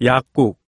약국